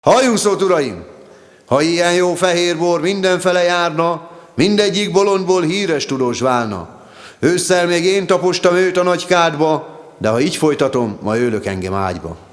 Halljunk szót, uraim! Ha ilyen jó fehér bor mindenfele járna, mindegyik bolondból híres tudós válna. Ősszel még én tapostam őt a nagy kádba, de ha így folytatom, ma ölök engem ágyba.